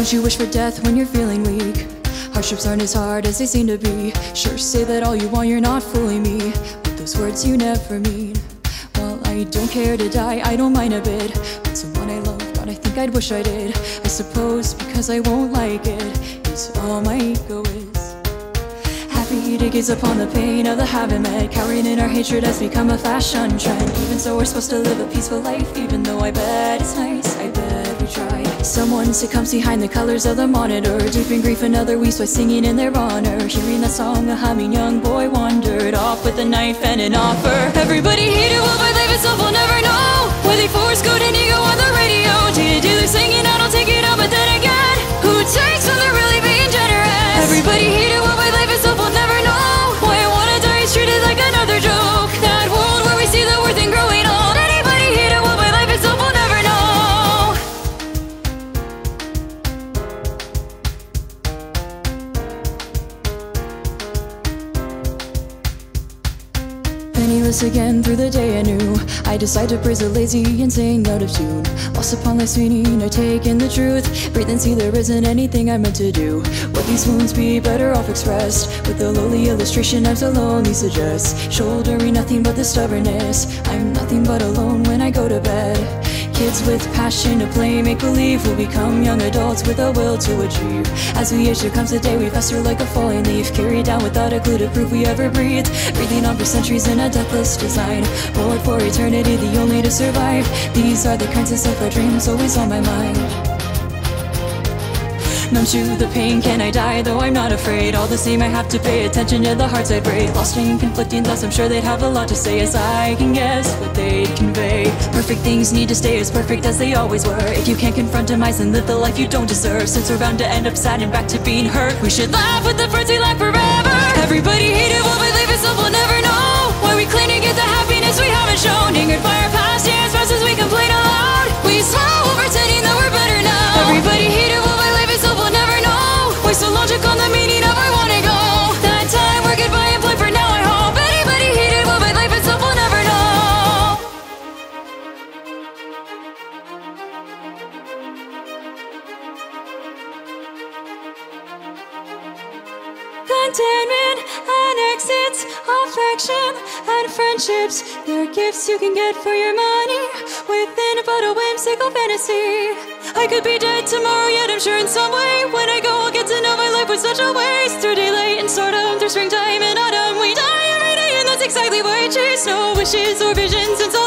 Don't you wish for death when you're feeling weak? Hardships aren't as hard as they seem to be. Sure, say that all you want, you're not fooling me. But those words you never mean. Well, I don't care to die, I don't mind a bit. But someone I love, God, I think I'd wish I did. I suppose because I won't like it. it, is all my ego is. Happy to gaze upon the pain of the having met. Cowering in our hatred has become a fashion trend. Even so, we're supposed to live a peaceful life, even though I bet it's nice. I bet we try. Someone succumbs behind the colors of the monitor. Deep in grief, another weeps by singing in their honor. Hearing that song, a humming young boy wandered off with a knife and an offer. Everybody hated what my life itself Penniless again through the day anew. I decide to praise the lazy and sing out of tune. Lost upon life's meaning, I take in the truth. Breathe and see there isn't anything I meant to do. Would these wounds be better off expressed? With the lowly illustration I'm so lonely suggest. Shouldering nothing but the stubbornness. I'm nothing but alone when I go to bed. Kids with passion to play make believe will become young adults with a will to achieve. As we age, there comes a day we fester like a falling leaf, carried down without a clue to prove we ever breathed. Breathing on for centuries in a deathless design, forward for eternity, the only to survive. These are the kinds of our dreams always on my mind. Numb to the pain, can I die? Though I'm not afraid. All the same, I have to pay attention to the hearts I break. Lost in conflicting thoughts, I'm sure they'd have a lot to say as I can guess what they'd convey. Perfect things need to stay as perfect as they always were. If you can't confront demise and live the life you don't deserve, since we're bound to end up sad and back to being hurt, we should laugh with the friends we lack forever. Everybody hated what we live itself will never know. Why we cling to get the happiness we haven't shown. Angered by our past, yeah, as fast as we complain aloud. We smile pretending that Contentment and exits, affection and friendships. They're gifts you can get for your money within but a whimsical fantasy. I could be dead tomorrow, yet I'm sure in some way when I go, I'll get to know my life was such a waste. Through daylight and stardom, through springtime and autumn, we die every day, and that's exactly why I chase no wishes or visions. Since all